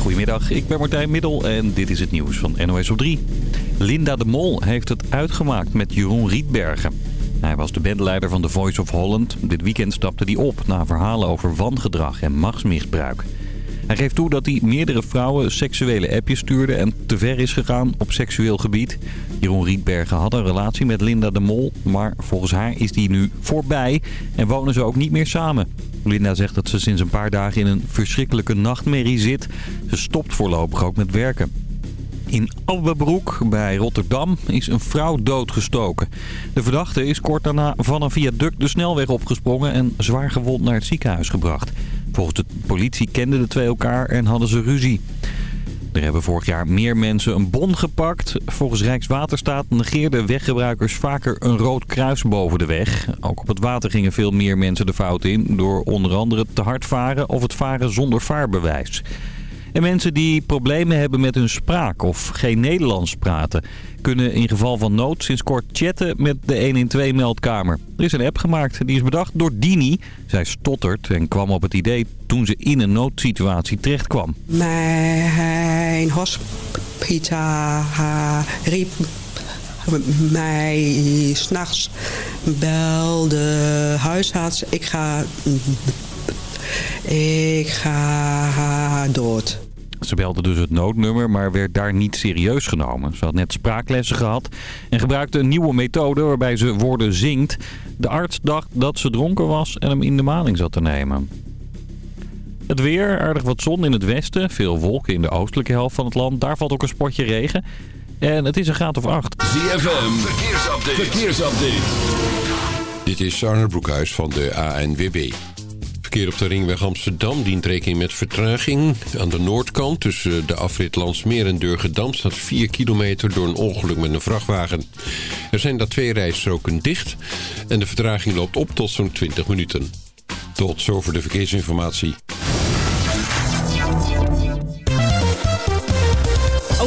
Goedemiddag, ik ben Martijn Middel en dit is het nieuws van NOS op 3. Linda de Mol heeft het uitgemaakt met Jeroen Rietbergen. Hij was de bandleider van The Voice of Holland. Dit weekend stapte hij op na verhalen over wangedrag en machtsmisbruik. Hij geeft toe dat hij meerdere vrouwen seksuele appjes stuurde en te ver is gegaan op seksueel gebied. Jeroen Rietbergen had een relatie met Linda de Mol, maar volgens haar is die nu voorbij en wonen ze ook niet meer samen. Linda zegt dat ze sinds een paar dagen in een verschrikkelijke nachtmerrie zit. Ze stopt voorlopig ook met werken. In Albenbroek bij Rotterdam is een vrouw doodgestoken. De verdachte is kort daarna van een viaduct de snelweg opgesprongen en zwaar gewond naar het ziekenhuis gebracht. Volgens de politie kenden de twee elkaar en hadden ze ruzie. Er hebben vorig jaar meer mensen een bon gepakt. Volgens Rijkswaterstaat negeerden weggebruikers vaker een rood kruis boven de weg. Ook op het water gingen veel meer mensen de fout in... door onder andere te hard varen of het varen zonder vaarbewijs. En mensen die problemen hebben met hun spraak of geen Nederlands praten... kunnen in geval van nood sinds kort chatten met de 112-meldkamer. Er is een app gemaakt, die is bedacht door Dini. Zij stottert en kwam op het idee toen ze in een noodsituatie terechtkwam. Mijn hospita riep mij s'nachts belde huisarts. Ik ga... Ik ga dood. Ze belde dus het noodnummer, maar werd daar niet serieus genomen. Ze had net spraaklessen gehad en gebruikte een nieuwe methode waarbij ze woorden zingt. De arts dacht dat ze dronken was en hem in de maling zat te nemen. Het weer, aardig wat zon in het westen, veel wolken in de oostelijke helft van het land. Daar valt ook een spotje regen. En het is een graad of acht. ZFM, verkeersupdate. verkeersupdate. Dit is Arne Broekhuis van de ANWB. Verkeer op de ringweg Amsterdam dient rekening met vertraging. Aan de noordkant tussen de afrit Landsmeer en Durgedam staat 4 kilometer door een ongeluk met een vrachtwagen. Er zijn daar twee rijstroken dicht en de vertraging loopt op tot zo'n 20 minuten. Tot zover de verkeersinformatie.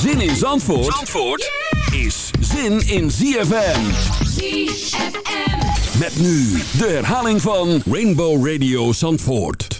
Zin in Zandvoort, Zandvoort is zin in ZFM. ZFM. Met nu de herhaling van Rainbow Radio Zandvoort.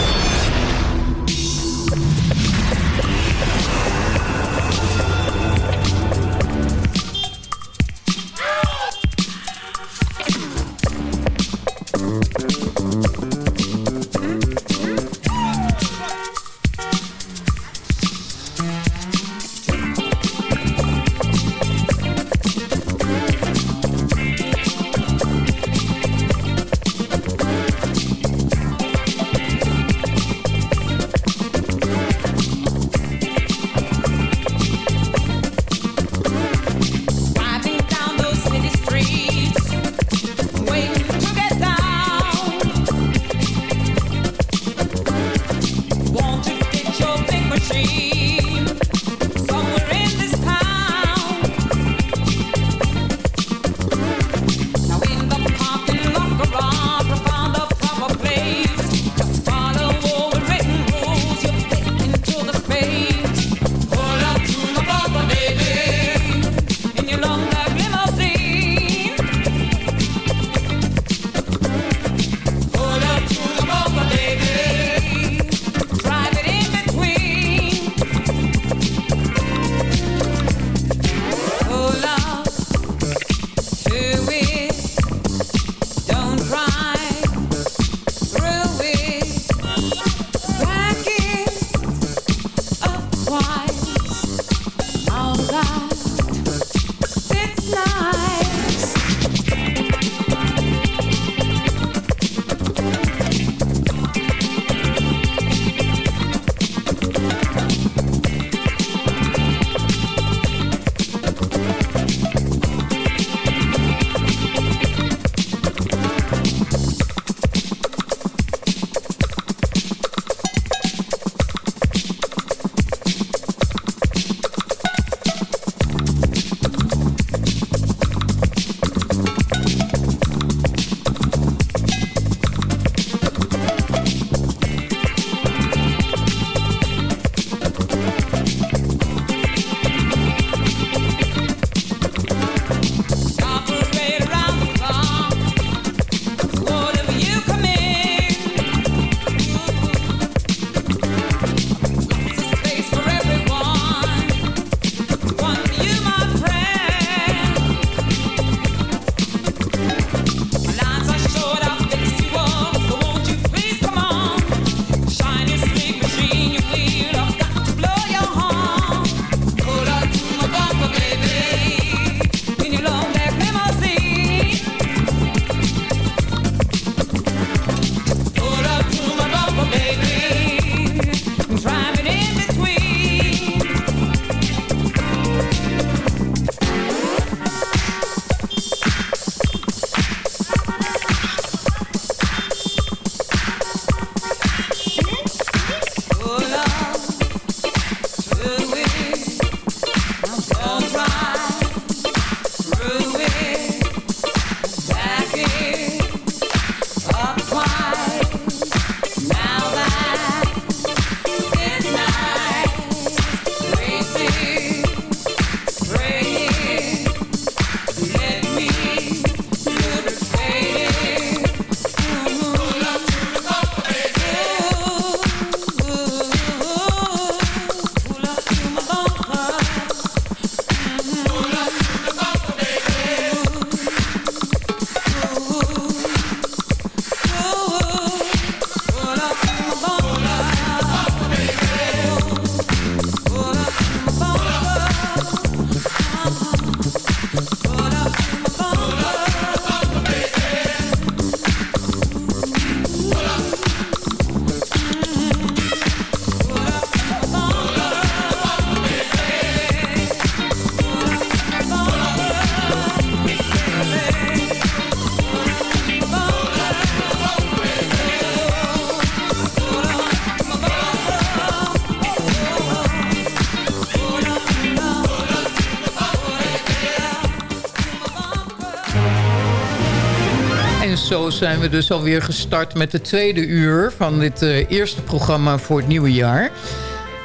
Zijn we dus alweer gestart met de tweede uur... van dit uh, eerste programma voor het nieuwe jaar.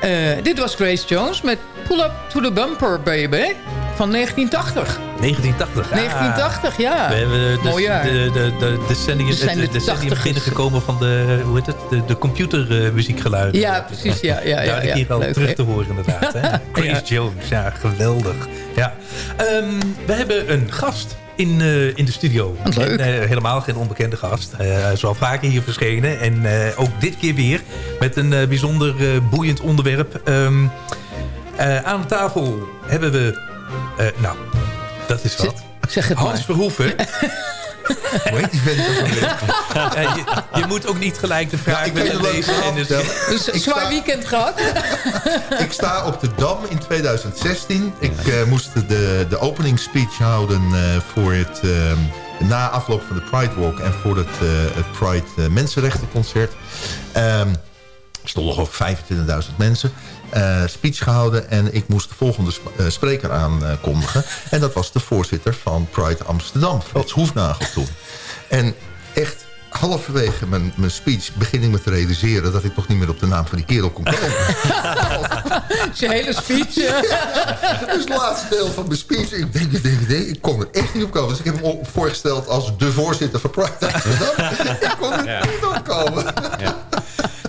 Uh, dit was Grace Jones met Pull Up to the Bumper Baby van 1980. 1980, 1980, ja. We hebben Mooi jaar. de, de, de, de sending, We zijn de, de de sending tachtigers. binnengekomen van de, hoe heet het, de, de computermuziekgeluiden. Ja, precies, ja. ja, ja, Daar ja. hier al Leuk, terug te horen inderdaad. Hè? Grace Ja. Jones, ja, geweldig. Ja. Ehm, we hebben een gast in, eh, in de studio. En, eh, helemaal geen onbekende gast. Eh, hij is al vaker hier verschenen. En ook dit keer weer met een bijzonder boeiend onderwerp. Ehm, eh, aan tafel hebben we... nou, dat is wat. Zeg het Hans maar. Verhoeven. Hoe heet die vent ook alweer? Ja, je, je moet ook niet gelijk de vraag je willen lezen. dus. Dus een zwaar weekend gehad. Ik sta op de Dam in 2016. Ik eh, moest de, de opening speech houden eh, voor het... eh, na afloop van de Pride Walk en voor het, eh, het Pride Mensenrechtenconcert. Ehm er stonden ongeveer 25.000 mensen. eh, speech gehouden en ik moest de volgende sp- eh, spreker aankondigen. en dat was de voorzitter van Pride Amsterdam, Frits Hoefnagel toen. En echt halverwege mijn, mijn speech begin ik me te realiseren... dat ik toch niet meer op de naam van die kerel kon komen. Zijn hele speech. Dus het laatste deel van mijn speech. Ik denk, ik denk, ik denk, ik kon er echt niet op komen. Dus ik heb hem voorgesteld als de voorzitter van Pride ik kon er niet op komen.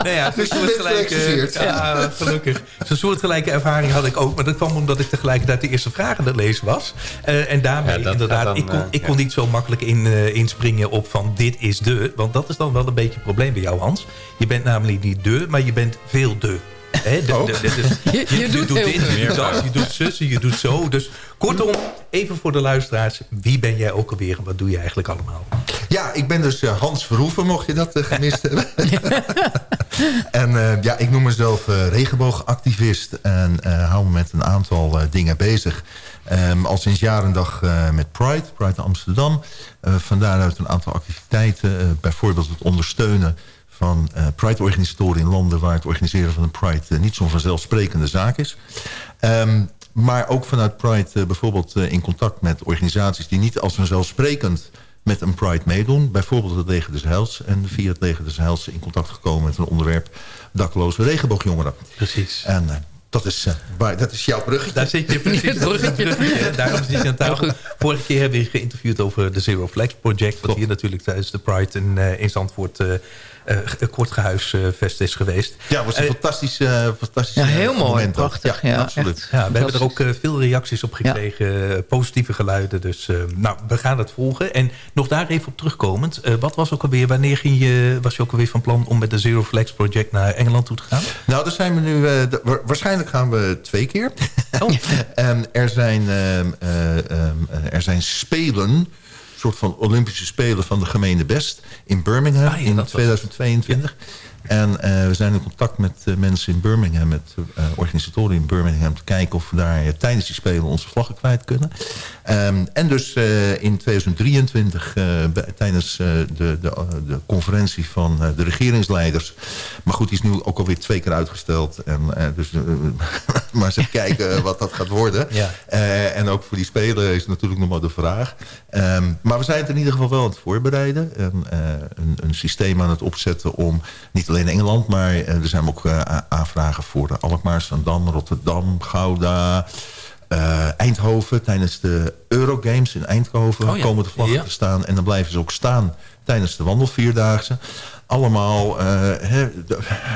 Nou ja, Dus zo'n je bent soortgelijke, ja, gelukkig. Zo'n soortgelijke ervaring had ik ook. Maar dat kwam omdat ik tegelijkertijd de eerste vraag aan het lezen was. Eh, en daarmee Ja, dat inderdaad, dan, ik, kon, eh, ik kon niet zo makkelijk in, eh, inspringen op van dit is de. Want dat is dan wel een beetje het probleem bij jou, Hans. Je bent namelijk niet de, maar je bent veel de. Hè, de- de- de- de- Je- je doet heel dit, je doet dat, je doet zussen, je doet zo. Dus kortom, even voor de luisteraars. Wie ben jij ook alweer en wat doe je eigenlijk allemaal? Ja, ik ben dus eh, Hans Verhoeven, mocht je dat eh, gemist hebben. en eh, ja, ik noem mezelf regenboogactivist en hou me met een aantal dingen bezig. Ehm, al sinds jaar en dag met Pride, Pride Amsterdam. Eh van daaruit een aantal activiteiten, bijvoorbeeld het ondersteunen van Pride-organisatoren in landen... waar het organiseren van een Pride niet zo'n vanzelfsprekende zaak is. Ehm, maar ook vanuit Pride bijvoorbeeld in contact met organisaties... die niet als vanzelfsprekend met een Pride meedoen. Bijvoorbeeld het Leger des Heils. En via het Leger des Heils in contact gekomen met een onderwerp... dakloze regenboogjongeren. Precies. En eh, dat, is, eh, waar, dat is jouw bruggetje. Daar zit je precies. Het bruggetje. Bruggetje. Daarom zit je aan tafel. Vorige keer hebben we je geïnterviewd over de Zero Flex Project. Wat hier natuurlijk tijdens de Pride in, eh, in Zandvoort... eh eh, kort gehuisvest is geweest. Ja, het was een fantastisch, eh fantastisch Ja, heel mooi. moment. Prachtig. Ja, absoluut. echt. Ja, we hebben er ook veel reacties op gekregen. positieve geluiden. Dus nou, we gaan het volgen. En nog daar even op terugkomend. eh, wat was ook alweer, wanneer ging je, was je ook alweer van plan om met de Zero Flex Project naar Engeland toe te gaan? Nou, daar zijn we nu... eh, de- waarschijnlijk gaan we twee keer. Oh. Ehm, er, zijn, ehm, eh, ehm, eh, er zijn spelen... soort van Olympische Spelen van de gemeente Best... in Birmingham Ah, ja, in dat was- 2022. En eh, we zijn in contact met eh, mensen in Birmingham... met eh, organisatoren in Birmingham... te kijken of we daar tijdens die Spelen onze vlaggen kwijt kunnen. Ehm, en dus in 2023 eh, bij- tijdens de, de, de conferentie van de regeringsleiders... maar goed, die is nu ook alweer twee keer uitgesteld. En, dus, maar eens even kijken wat dat gaat worden. Ja. En ook voor die Spelen is natuurlijk nog maar de vraag. Ehm, maar we zijn het in ieder geval wel aan het voorbereiden. En, een, een systeem aan het opzetten om niet alleen Engeland... maar eh, er zijn ook eh, aanvragen voor de Alkmaar, Zandam, Rotterdam, Gouda... eh, Eindhoven tijdens de Eurogames in Eindhoven Oh ja. komen de vlaggen Ja. te staan. En dan blijven ze ook staan tijdens de wandelvierdaagse. Allemaal eh, hè,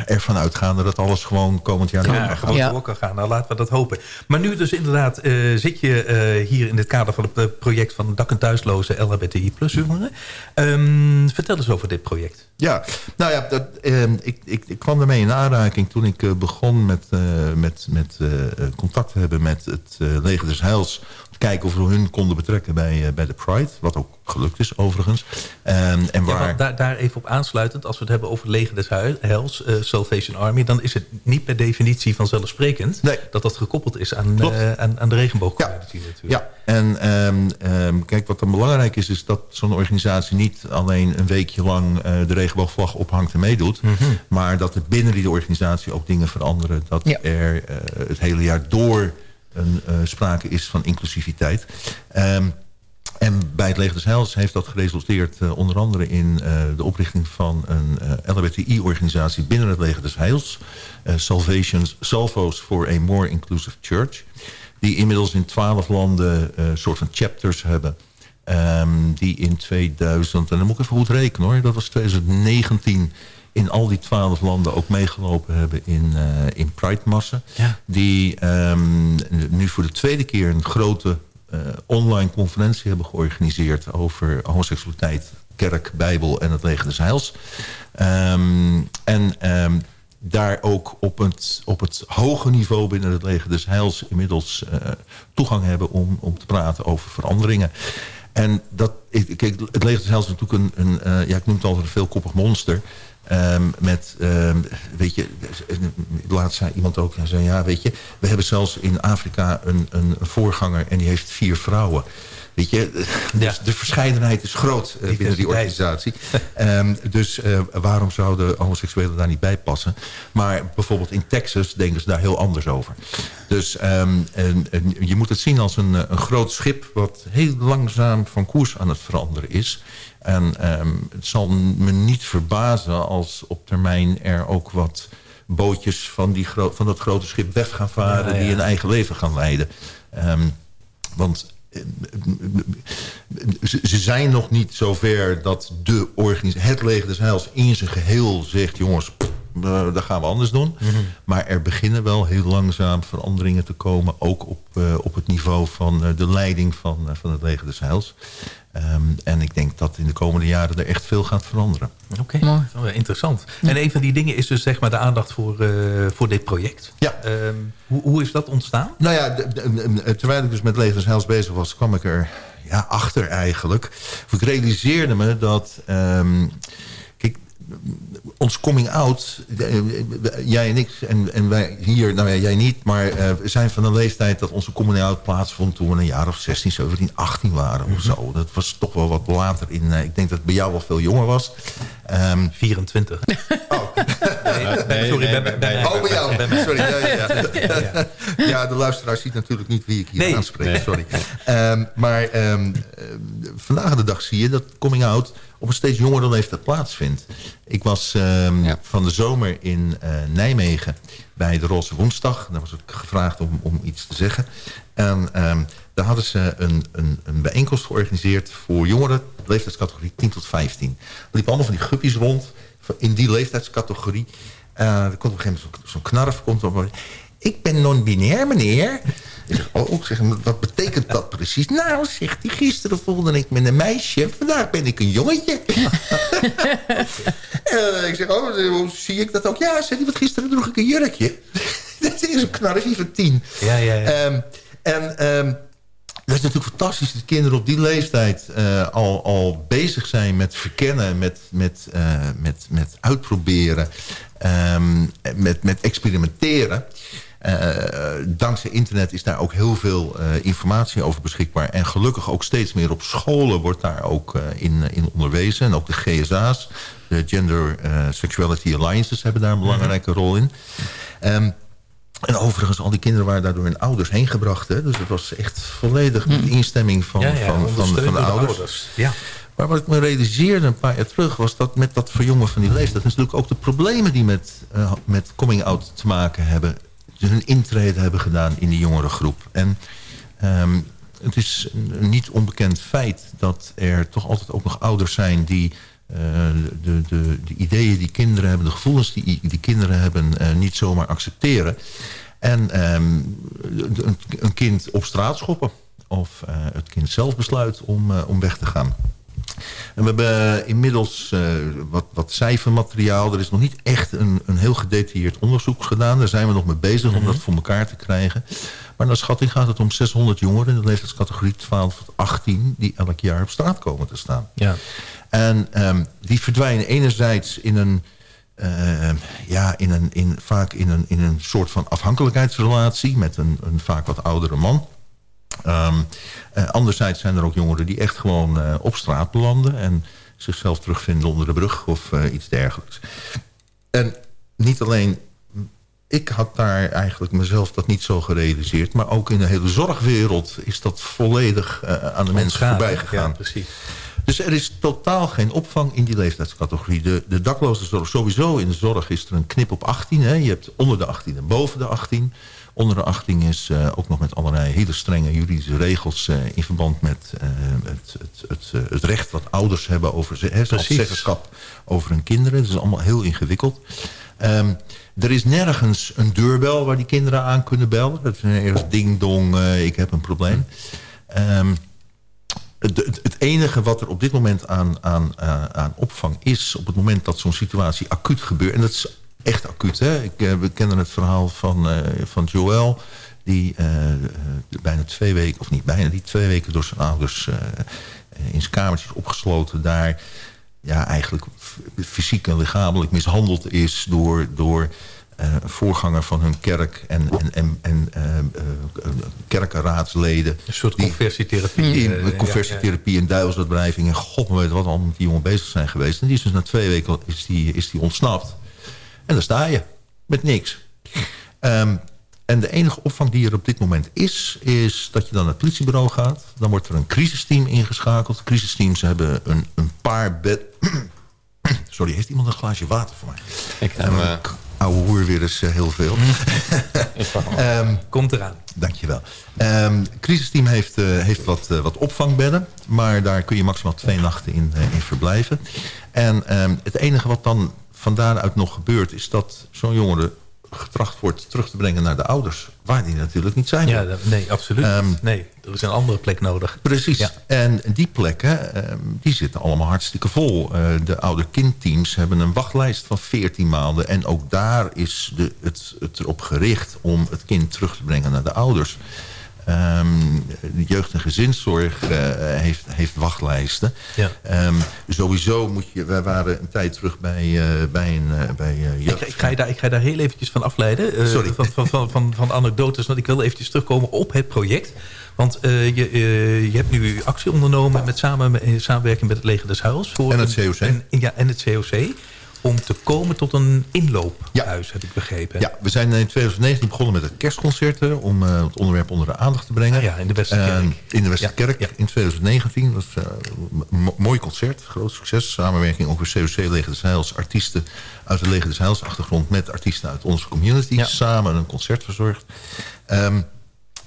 ervan uitgaande dat alles gewoon komend jaar Ja, kan gewoon Ja. door kan gaan. Nou, laten we dat hopen. Maar nu dus inderdaad eh, zit je eh, hier in het kader van het project van dak- en thuisloze LHBTI plus jongeren. Ehm, vertel eens over dit project. Ja, nou ja, dat, eh, ik, ik, ik kwam daarmee in aanraking toen ik begon met, eh, met, met eh, contact te hebben met het Leger des Heils. Kijken of we hun konden betrekken bij, eh, bij de Pride. Wat ook gelukt is overigens. Ehm, en Ja, waar... daar, daar even op aansluitend, als we het hebben over het leger des Heils, eh, Salvation Army, dan is het niet per definitie vanzelfsprekend Nee. dat dat gekoppeld is aan, eh, aan, aan de regenboogcommunity natuurlijk. Ja, en ehm, ehm, kijk, wat dan belangrijk is... is dat zo'n organisatie niet alleen een weekje lang eh, de regenboogvlag ophangt en meedoet... Mhm. maar dat er binnen die organisatie ook dingen veranderen. Dat Ja. er eh, het hele jaar door een, eh, sprake is van inclusiviteit. Ehm, En bij het Leger des Heils heeft dat geresulteerd uh, onder andere in uh, de oprichting van een uh, LHBTI-organisatie binnen het Leger des Heils. Salvations, Salvos for a More Inclusive Church. Die inmiddels in twaalf landen een soort van chapters hebben. Um, die in 2000, en dan moet ik even goed rekenen hoor, dat was 2019 in al die twaalf landen ook meegelopen hebben in, uh, in Pride-massen. Ja. Die um, nu voor de tweede keer een grote uh, online conferentie hebben georganiseerd... over homoseksualiteit, kerk, bijbel en het leger des heils. Um, en um, daar ook op het, op het hoge niveau binnen het leger des heils... inmiddels uh, toegang hebben om, om te praten over veranderingen. En dat, kijk, het leger des heils is natuurlijk een, een ja, ik noem het altijd een veelkoppig monster... Um, met, um, weet je, laatst zei iemand ook, zei, ja, weet je, we hebben zelfs in Afrika een, een voorganger en die heeft vier vrouwen. Weet je, dus ja. de verscheidenheid is groot uh, binnen die organisatie. um, dus uh, waarom zouden homoseksuelen daar niet bij passen? Maar bijvoorbeeld in Texas denken ze daar heel anders over. Dus en, en je moet het zien als een, een groot schip... wat heel langzaam van koers aan het veranderen is... En um, het zal me niet verbazen als op termijn er ook wat bootjes van, die van dat grote schip weg gaan varen... Ja, ja. die een eigen leven gaan leiden. Um, want ze zijn nog niet zover dat de organisatie, het leger des heils in zijn geheel zegt... jongens, uh, dat gaan we anders doen. Mm -hmm. Maar er beginnen wel heel langzaam veranderingen te komen... ook op, uh, op het niveau van uh, de leiding van, van het leger des heils. Um, en ik denk dat in de komende jaren er echt veel gaat veranderen. Oké, okay. interessant. Ja. En een van die dingen is dus zeg maar de aandacht voor, uh, voor dit project. Ja. Um, hoe, hoe is dat ontstaan? Nou ja, de, de, de, terwijl ik dus met Legers Heils bezig was... kwam ik er ja, achter eigenlijk. Of ik realiseerde me dat... Um, kijk, ons coming out, jij en ik en, en wij hier, nou ja, jij niet, maar uh, we zijn van een leeftijd dat onze coming out plaatsvond toen we een jaar of 16, 17, 18 waren of zo. Dat was toch wel wat later in, uh, ik denk dat het bij jou wel veel jonger was. Um, 24. Oh. Nee, nee, sorry, nee, ben, ben, oh, bij jou. Sorry. Ja, ja, ja. ja, de luisteraar ziet natuurlijk niet wie ik hier aanspreek. Sorry. Um, maar um, vandaag de dag zie je dat coming out op een steeds jongere leeftijd plaatsvindt. Ik was van de zomer in uh, Nijmegen bij de Roze Woensdag. Daar was ik gevraagd om, om iets te zeggen. En daar hadden ze een, een, een bijeenkomst georganiseerd voor jongeren, leeftijdscategorie 10 tot 15. Er liepen allemaal van die guppies rond in die leeftijdscategorie. Uh, er komt op een gegeven moment zo'n zo knarf. Komt op, ik ben non-binair, meneer. Ik zeg, oh, zeg, wat betekent dat precies? Nou, zegt hij, gisteren voelde ik me een meisje. Vandaag ben ik een jongetje. en ik zeg, oh, hoe zie ik dat ook? Ja, zei hij, want gisteren droeg ik een jurkje. dat is een knarfje van tien. Ja, ja, ja. Um, en... Um, dat is natuurlijk fantastisch dat kinderen op die leeftijd uh, al, al bezig zijn met verkennen, met, met, uh, met, met uitproberen, um, met, met experimenteren. Uh, dankzij internet is daar ook heel veel informatie over beschikbaar. En gelukkig ook steeds meer op scholen wordt daar ook in, in onderwezen. En ook de GSA's, de Gender Sexuality Alliances, hebben daar een belangrijke rol in. Um, en overigens, al die kinderen waren daardoor hun ouders heen gebracht. Hè? Dus het was echt volledig met instemming van, ja, ja, van, van, van, de, de ouders. ouders. Ja. Maar wat ik me realiseerde een paar jaar terug... was dat met dat verjongen van die leeftijd... natuurlijk ook de problemen die met, uh, met coming-out te maken hebben... hun intrede hebben gedaan in die jongere groep. En um, het is een niet onbekend feit... dat er toch altijd ook nog ouders zijn die... Uh, de, de, de, ideeën die kinderen hebben, de gevoelens die, die kinderen hebben... Uh, niet zomaar accepteren. En um, een, kind op straat schoppen. Of uh, het kind zelf besluit om, om weg te gaan. En we hebben inmiddels wat, wat cijfermateriaal. Er is nog niet echt een, een heel gedetailleerd onderzoek gedaan. Daar zijn we nog mee bezig mm -hmm. om dat voor elkaar te krijgen. Maar naar schatting gaat het om 600 jongeren... in de leeftijdscategorie 12 tot 18... die elk jaar op straat komen te staan. Ja. En um, die verdwijnen enerzijds in een... Uh, ja, in een, in, vaak in een, in een soort van afhankelijkheidsrelatie... met een, een vaak wat oudere man. Um, uh, anderzijds zijn er ook jongeren die echt gewoon uh, op straat belanden... en zichzelf terugvinden onder de brug of iets dergelijks. En niet alleen ik had daar eigenlijk mezelf dat niet zo gerealiseerd. Maar ook in de hele zorgwereld is dat volledig aan de mensen voorbij gegaan. Ja, precies. Dus er is totaal geen opvang in die leeftijdscategorie. De, de dakloze zorg, sowieso in de zorg is er een knip op 18. Hè. Je hebt onder de 18 en boven de 18. Onder de 18 is uh, ook nog met allerlei hele strenge juridische regels... Uh, in verband met uh, het, het, het, het, recht wat ouders hebben over zeggenschap over hun kinderen. Dat is allemaal heel ingewikkeld. Um, er is nergens een deurbel waar die kinderen aan kunnen bellen. Dat is ergens ding dong, ik heb een probleem. Um, het, het, enige wat er op dit moment aan, aan, aan opvang is... op het moment dat zo'n situatie acuut gebeurt... en dat is echt acuut. Hè? Ik, uh, we kennen het verhaal van, uh, van Joël... die bijna twee weken, of niet bijna, die twee weken door zijn ouders... in zijn kamertje is opgesloten daar... ja, eigenlijk fysiek en lichamelijk mishandeld is... door, door voorganger van hun kerk en, en, en, en kerkenraadsleden. Een soort conversietherapie. Die, conversietherapie en duivelsbedrijving. En god weet wat allemaal met die jongen bezig zijn geweest. En die is dus na twee weken is die, is die ontsnapt. En dan sta je met niks. Um, en de enige opvang die er op dit moment is... is dat je dan naar het politiebureau gaat. Dan wordt er een crisisteam ingeschakeld. Crisisteams hebben een, een paar bed... Sorry, heeft iemand een glaasje water voor mij? Ik heb uh, ouwe hoer weer eens uh, heel veel. um, Komt eraan. Dankjewel. Um, het crisisteam heeft, uh, heeft wat, uh, wat opvangbedden. Maar daar kun je maximaal twee nachten in, in verblijven. En um, het enige wat dan van daaruit nog gebeurt... is dat zo'n jongere getracht wordt terug te brengen naar de ouders. Waar die natuurlijk niet zijn. Ja, nee, absoluut um, Nee, er is een andere plek nodig. Precies. Ja. En die plekken, um, die zitten allemaal hartstikke vol. Uh, de ouder-kindteams hebben een wachtlijst van 14 maanden. En ook daar is de, het, het erop gericht om het kind terug te brengen naar de ouders. Um, de jeugd- en gezinszorg uh, heeft, heeft wachtlijsten. Ja. Um, sowieso moet je... Wij waren een tijd terug bij, uh, bij een uh, bij, jeugd. Ik, ik, ga je daar, ik ga je daar heel eventjes van afleiden. Sorry. Van, van, van, van, van anekdotes. Want ik wil eventjes terugkomen op het project. Want je, je hebt nu actie ondernomen met samen, in samenwerking met het Leger des Huils. Voor en het COC. Een, ja, en het COC om te komen tot een inloophuis, ja. heb ik begrepen. Ja, we zijn in 2019 begonnen met het kerstconcerten... om uh, het onderwerp onder de aandacht te brengen. Ah ja, in de Westerkerk. Uh, in de Westerkerk ja, in 2019. Dat was een mooi concert, groot succes. Samenwerking ook met COC Leger des Heils. Artiesten uit de Leger des Heils achtergrond... met artiesten uit onze community. Samen een concert verzorgd. Um,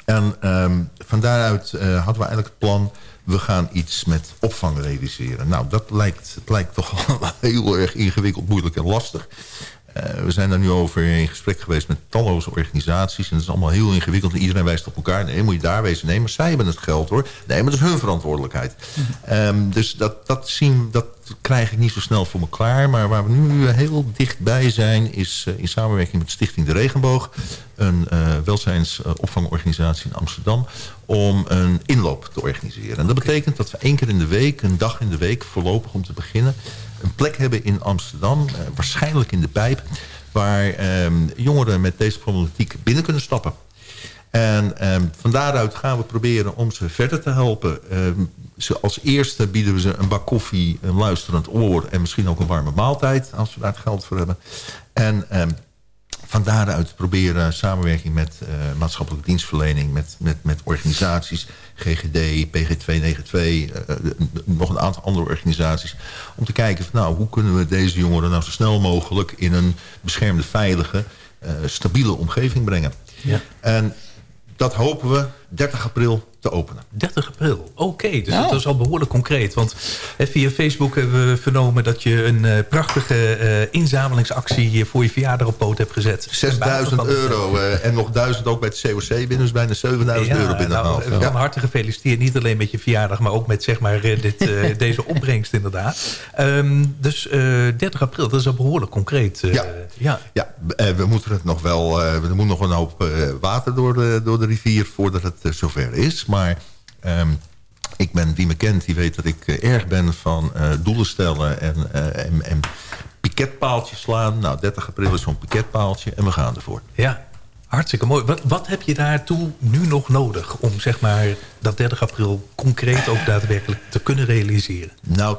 en um, van daaruit hadden we eigenlijk het plan we gaan iets met opvang realiseren. Nou, dat lijkt, het lijkt toch heel erg ingewikkeld, moeilijk en lastig. Uh, we zijn daar nu over in gesprek geweest met talloze organisaties. En dat is allemaal heel ingewikkeld. En iedereen wijst op elkaar. Nee, moet je daar wezen. Nee, maar zij hebben het geld hoor. Nee, maar dat is hun verantwoordelijkheid. Um, dus dat, dat, zien, dat krijg ik niet zo snel voor me klaar. Maar waar we nu heel dichtbij zijn... is uh, in samenwerking met Stichting De Regenboog... een uh, welzijnsopvangorganisatie in Amsterdam... om een inloop te organiseren. En dat betekent dat we één keer in de week... een dag in de week, voorlopig om te beginnen... een plek hebben in Amsterdam, uh, waarschijnlijk in de pijp... waar um, jongeren met deze problematiek binnen kunnen stappen. En um, van daaruit gaan we proberen om ze verder te helpen. Ze als eerste bieden we ze een bak koffie, een luisterend oor... en misschien ook een warme maaltijd, als we daar geld voor hebben. En van daaruit proberen samenwerking met uh, maatschappelijke dienstverlening... met, met, met organisaties, GGD, PG292... Uh, nog een aantal andere organisaties... om te kijken, van, nou, hoe kunnen we deze jongeren nou zo snel mogelijk... in een beschermde, veilige, stabiele omgeving brengen. Ja. En dat hopen we 30 april te openen. 30 april, oké. Okay, dus dat is al behoorlijk concreet. Want via Facebook hebben we vernomen dat je een uh, prachtige uh, inzamelingsactie voor je verjaardag op poot hebt gezet. 6000 euro uh, en nog 1000 ook bij het COC binnen. Dus bijna 7000 ja, euro binnengehaald. Nou, van harte gefeliciteerd. Niet alleen met je verjaardag, maar ook met zeg maar, dit, deze opbrengst inderdaad. Um, dus 30 april, dat is al behoorlijk concreet. ja, ja. ja we moeten het nog wel... er moet nog een hoop water door de, door de rivier voordat het zover is. Maar um, ik ben, wie me kent, die weet dat ik uh, erg ben van uh, doelen stellen en, en, en piketpaaltjes slaan. Nou, 30 april is zo'n piketpaaltje en we gaan ervoor. Ja, hartstikke mooi. Wat, wat heb je daartoe nu nog nodig om zeg maar, dat 30 april concreet ook daadwerkelijk te kunnen realiseren? Nou,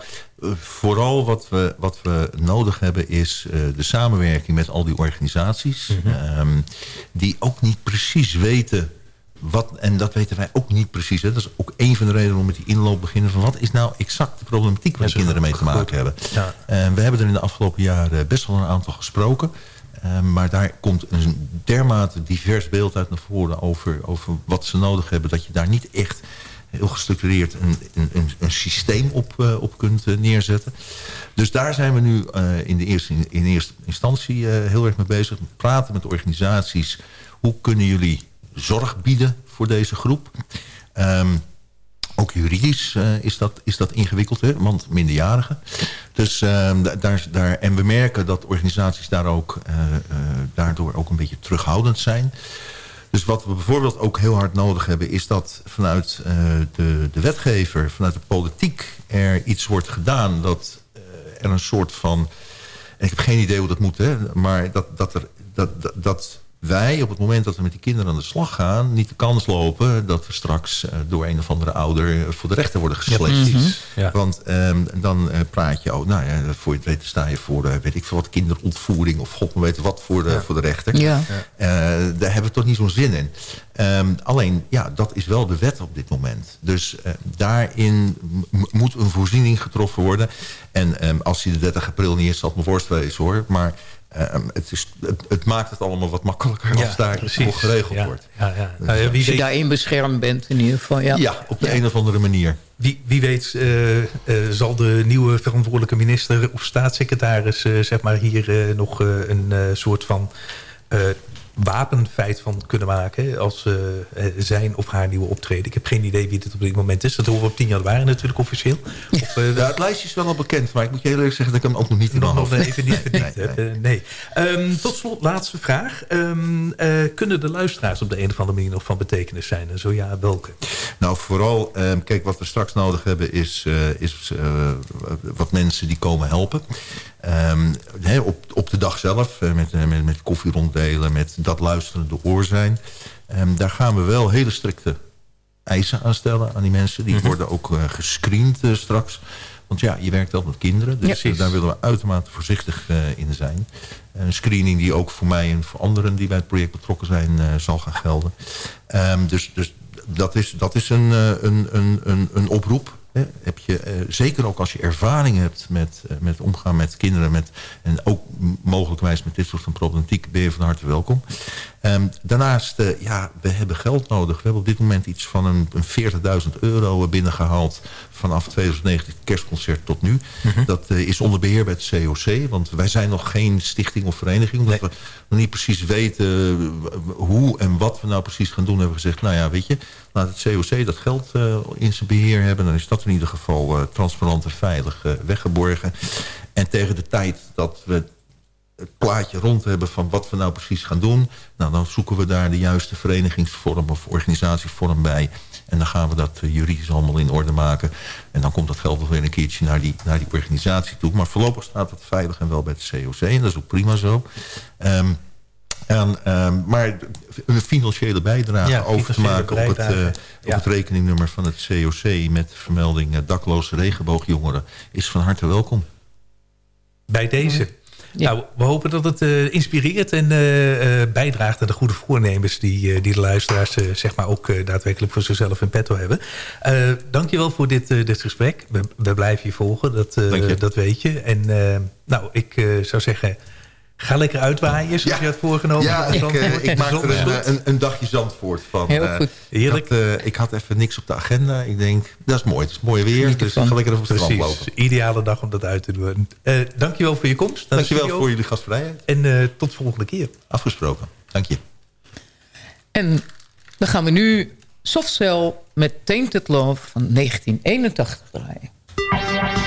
vooral wat we, wat we nodig hebben is uh, de samenwerking met al die organisaties. Mm -hmm. um, die ook niet precies weten wat, en dat weten wij ook niet precies. Hè. Dat is ook een van de redenen om met die inloop beginnen. Van wat is nou exact de problematiek waar kinderen mee te maken hebben. Ja. Uh, we hebben er in de afgelopen jaren best wel een aantal gesproken. Uh, maar daar komt een dermate divers beeld uit naar voren over, over wat ze nodig hebben. Dat je daar niet echt heel gestructureerd een, een, een systeem op, uh, op kunt uh, neerzetten. Dus daar zijn we nu uh, in, de eerste, in, in eerste instantie heel erg mee bezig. Praten met organisaties. Hoe kunnen jullie zorg bieden voor deze groep? Um, ook juridisch is, dat, is dat ingewikkeld, hè? want minderjarigen. Dus daar, daar, en we merken dat organisaties daar ook, daardoor ook een beetje terughoudend zijn. Dus wat we bijvoorbeeld ook heel hard nodig hebben... is dat vanuit de, de wetgever, vanuit de politiek... er iets wordt gedaan dat er een soort van... ik heb geen idee hoe dat moet, hè, maar dat, dat, er, dat, dat wij op het moment dat we met die kinderen aan de slag gaan... niet de kans lopen dat we straks uh, door een of andere ouder... voor de rechter worden geslecht. Ja, ja. Want um, dan uh, praat je, oh, nou ja, voor je het weet sta je voor, weet ik veel wat, kinderontvoering... of god maar weten wat voor de, ja. voor de rechter. Ja. daar hebben we toch niet zo'n zin in. Um, alleen, ja, dat is wel de wet op dit moment. Dus daarin moet een voorziening getroffen worden. En um, als hij de 30 april niet is, zal het me worst wezen hoor. Maar uh, het, is, het, het, maakt het allemaal wat makkelijker ja, als daar nog geregeld ja, wordt. Ja, ja. Dus, nou, als je daarin beschermd bent in ieder geval. Ja, ja op de een of andere manier. Wie, wie weet uh, uh, zal de nieuwe verantwoordelijke minister of staatssecretaris... zeg maar hier nog een soort van wapenfeit van kunnen maken... als uh, zijn of haar nieuwe optreden. Ik heb geen idee wie dit op dit moment is. Dat horen we op 10 januari natuurlijk officieel. Of, uh, ja, het lijstje is wel al bekend, maar ik moet je heel eerlijk zeggen... dat ik hem ook nog niet in nog, nog even niet verdiend nee, nee. nee. Um, tot slot, laatste vraag. Um, uh, kunnen de luisteraars op de een of andere manier nog van betekenis zijn? En zo ja, welke? Nou, vooral, um, kijk, wat we straks nodig hebben... is, is wat mensen die komen helpen. Um, he, op, op de dag zelf, met, met, met koffie ronddelen, met dat luisterende oor zijn. Um, daar gaan we wel hele strikte eisen aan stellen aan die mensen. Die -hmm. worden ook uh, gescreend uh, straks. Want ja, je werkt wel met kinderen. Dus ja, daar willen we uitermate voorzichtig uh, in zijn. Een screening die ook voor mij en voor anderen die bij het project betrokken zijn zal gaan gelden. Um, dus dus dat, is, dat is een, een, een, een, een oproep heb je, uh, zeker ook als je ervaring hebt met, uh, met omgaan met kinderen... Met, en ook mogelijkwijs met dit soort van problematiek... ben je van harte welkom. Um, daarnaast, uh, ja, we hebben geld nodig. We hebben op dit moment iets van een, een 40.000 euro binnengehaald... vanaf 2019 kerstconcert tot nu. Mm -hmm. Dat is onder beheer bij het COC. Want wij zijn nog geen stichting of vereniging. Omdat nee. we nog niet precies weten hoe en wat we nou precies gaan doen... hebben we gezegd, nou ja, weet je... laat het COC dat geld in zijn beheer hebben... dan is dat in ieder geval transparant en veilig weggeborgen. En tegen de tijd dat we het plaatje rond hebben van wat we nou precies gaan doen... Nou, dan zoeken we daar de juiste verenigingsvorm of organisatievorm bij. En dan gaan we dat uh, juridisch allemaal in orde maken. En dan komt dat geld nog weer een keertje naar die, naar die organisatie toe. Maar voorlopig staat het veilig en wel bij het COC. En dat is ook prima zo. Um, en, um, maar een financiële bijdrage ja, over te maken op het, uh, op het rekeningnummer van het COC... met vermelding uh, dakloze regenboogjongeren is van harte welkom. Bij deze. Ja. Nou, we hopen dat het uh, inspireert en bijdraagt aan de goede voornemens... die, die de luisteraars zeg maar ook daadwerkelijk voor zichzelf in petto hebben. dankjewel voor dit, dit gesprek. We, we blijven je volgen, dat, dat weet je. En nou, ik zou zeggen Ga lekker uitwaaien, zoals ja. je had voorgenomen. Ja, ik, uh, ik maak er een, een, een, dagje Zandvoort van. Heel goed. Uh, Heerlijk. Ik had, uh, ik had, even niks op de agenda. Ik denk, dat is mooi. Het is mooi weer. Dus ik ga lekker over het strand lopen. ideale dag om dat uit te doen. dankjewel voor je komst. Dankjewel voor jullie gastvrijheid. En tot de volgende keer. Afgesproken. Dank je. En dan gaan we nu Softcell met Tainted Love van 1981 draaien.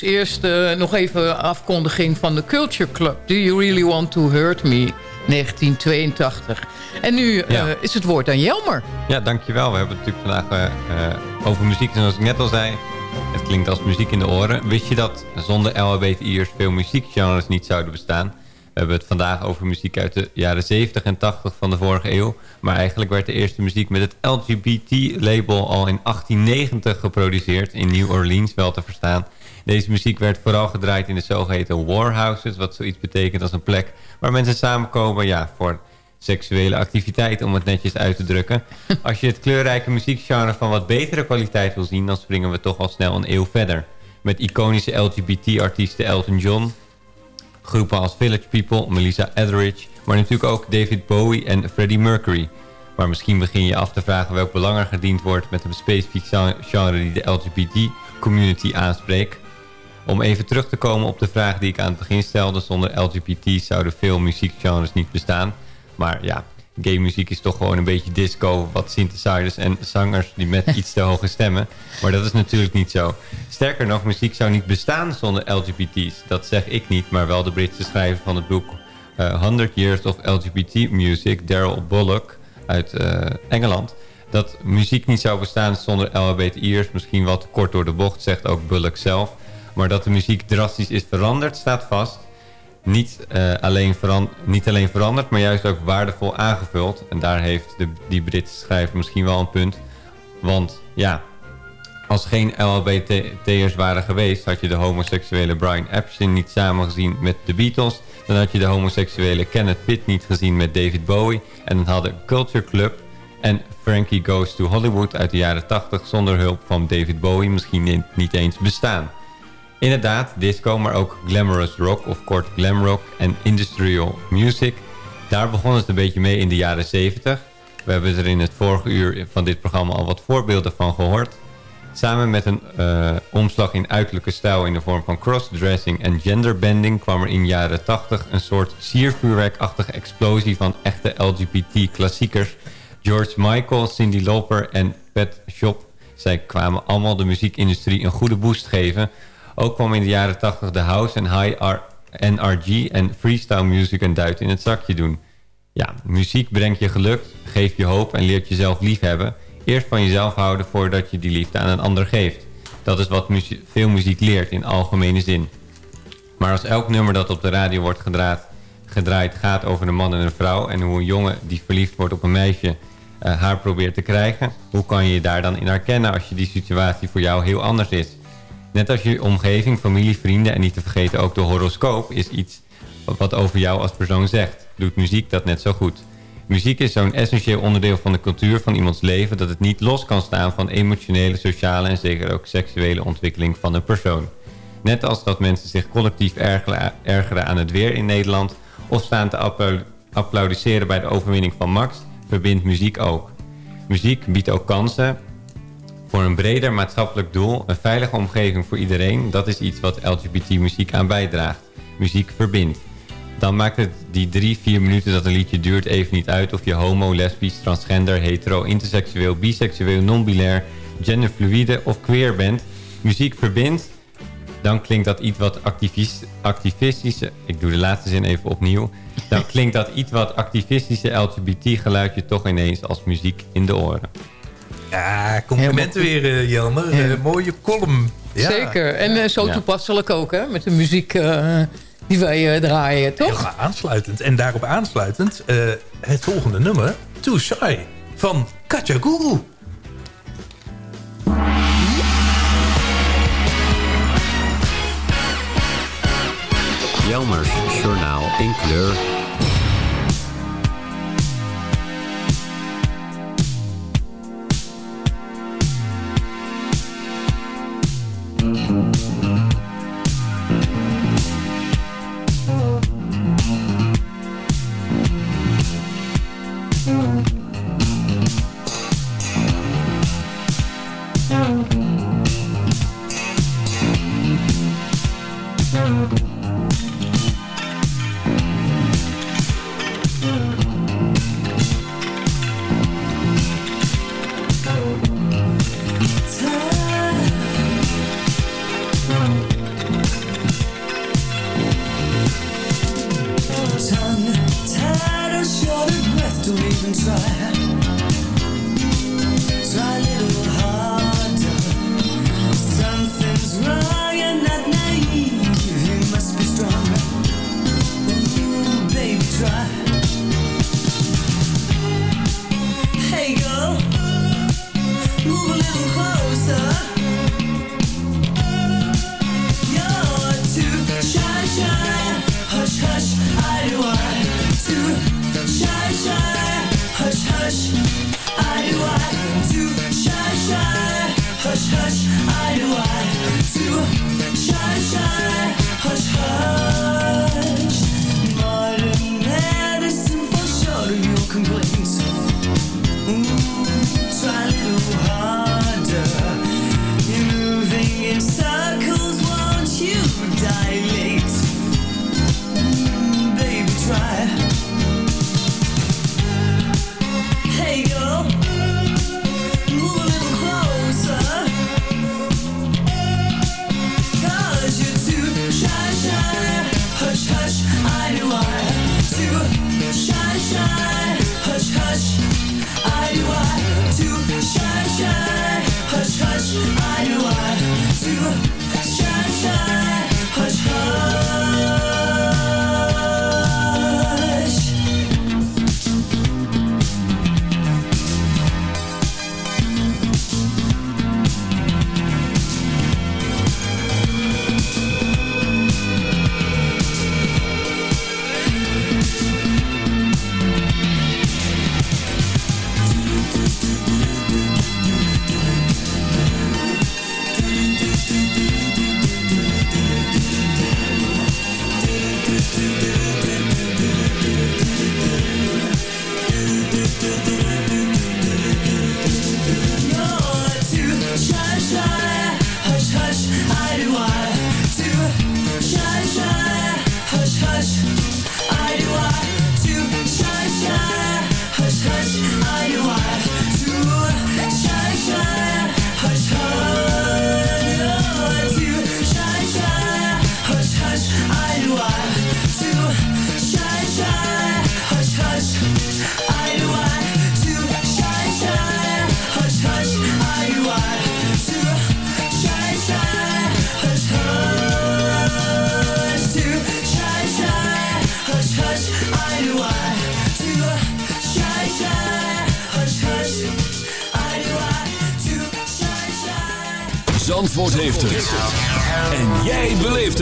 Dus eerst eh, nog even afkondiging van de Culture Club. Do You Really Want To Hurt Me? 1982. En nu eh, is het woord aan Jelmer. Ja, dankjewel. We hebben het natuurlijk vandaag eh, over muziek. En zoals ik net al zei, het klinkt als muziek in de oren. Wist je dat zonder LHBTI'ers veel muziekgenres niet zouden bestaan? We hebben het vandaag over muziek uit de jaren 70 en 80 van de vorige eeuw. Maar eigenlijk werd de eerste muziek met het LGBT-label al in 1890 geproduceerd. In New Orleans wel te verstaan. Deze muziek werd vooral gedraaid in de zogeheten warhouses. Wat zoiets betekent als een plek waar mensen samenkomen ja, voor seksuele activiteit, om het netjes uit te drukken. Als je het kleurrijke muziekgenre van wat betere kwaliteit wil zien... dan springen we toch al snel een eeuw verder. Met iconische LGBT-artiesten Elton John... groepen als Village People, Melissa Etheridge... maar natuurlijk ook David Bowie en Freddie Mercury. Maar misschien begin je af te vragen welk belang er gediend wordt... met een specifiek genre die de LGBT-community aanspreekt... Om even terug te komen op de vraag die ik aan het begin stelde... zonder LGBT zouden veel muziekgenres niet bestaan. Maar ja, gay muziek is toch gewoon een beetje disco... wat synthesizers en zangers die met iets te hoge stemmen. Maar dat is natuurlijk niet zo. Sterker nog, muziek zou niet bestaan zonder LGBT's. Dat zeg ik niet, maar wel de Britse schrijver van het boek... eh, 100 Years of LGBT Music, Daryl Bullock uit eh, Engeland... Dat muziek niet zou bestaan zonder LHBTI'ers, misschien wat kort door de bocht, zegt ook Bullock zelf. Maar dat de muziek drastisch is veranderd, staat vast. Niet, eh, alleen niet alleen veranderd, maar juist ook waardevol aangevuld. En daar heeft de, die Britse schrijver misschien wel een punt. Want ja, als geen LHBT'ers waren geweest... had je de homoseksuele Brian Epstein niet samengezien met de Beatles... dan had je de homoseksuele Kenneth Pitt niet gezien met David Bowie... en dan hadden Culture Club en Frankie Goes to Hollywood uit de jaren 80... zonder hulp van David Bowie misschien niet eens bestaan. Inderdaad, disco, maar ook glamorous rock of kort glam rock en industrial music. Daar begon het een beetje mee in de jaren 70. We hebben er in het vorige uur van dit programma al wat voorbeelden van gehoord. Samen met een uh, omslag in uiterlijke stijl in de vorm van crossdressing en genderbending... kwam er in jaren 80 een soort siervuurwerkachtige explosie van echte LGBT-klassiekers. George Michael, Cyndi Lauper en Pet Shop. Zij kwamen allemaal de muziekindustrie een goede boost geven... Ook kwam in de jaren 80 de house en high NRG en freestyle music een duit in het zakje doen. Ja, muziek brengt je geluk, geeft je hoop en leert jezelf liefhebben. Eerst van jezelf houden voordat je die liefde aan een ander geeft. Dat is wat veel muziek leert in algemene zin. Maar als elk nummer dat op de radio wordt gedraaid, gedraaid gaat over een man en een vrouw... en hoe een jongen die verliefd wordt op een meisje uh, haar probeert te krijgen... hoe kan je je daar dan in herkennen als je die situatie voor jou heel anders is? Net als je omgeving, familie, vrienden en niet te vergeten ook de horoscoop... is iets wat over jou als persoon zegt. Doet muziek dat net zo goed? Muziek is zo'n essentieel onderdeel van de cultuur van iemands leven... dat het niet los kan staan van emotionele, sociale en zeker ook seksuele ontwikkeling van een persoon. Net als dat mensen zich collectief ergeren aan het weer in Nederland... of staan te applaudisseren bij de overwinning van Max, verbindt muziek ook. Muziek biedt ook kansen voor een breder maatschappelijk doel... een veilige omgeving voor iedereen, dat is iets wat LGBT-muziek aan bijdraagt. Muziek verbindt dan maakt het die drie, vier minuten dat een liedje duurt even niet uit... of je homo, lesbisch, transgender, hetero, interseksueel, biseksueel, non-binair... genderfluide of queer bent. Muziek verbindt, dan klinkt dat iets wat activistische... Ik doe de laatste zin even opnieuw. Dan klinkt dat iets wat activistische LGBT-geluidje toch ineens als muziek in de oren. Ja, complimenten weer, uh, Jelmer. Ja. Uh, mooie column. Ja. Zeker. En uh, zo toepasselijk ook, hè? Met de muziek die wij uh, draaien, toch? Ja, aansluitend. En daarop aansluitend uh, het volgende nummer, Too Shy, van Katja Guru. Jelmers Journaal in kleur.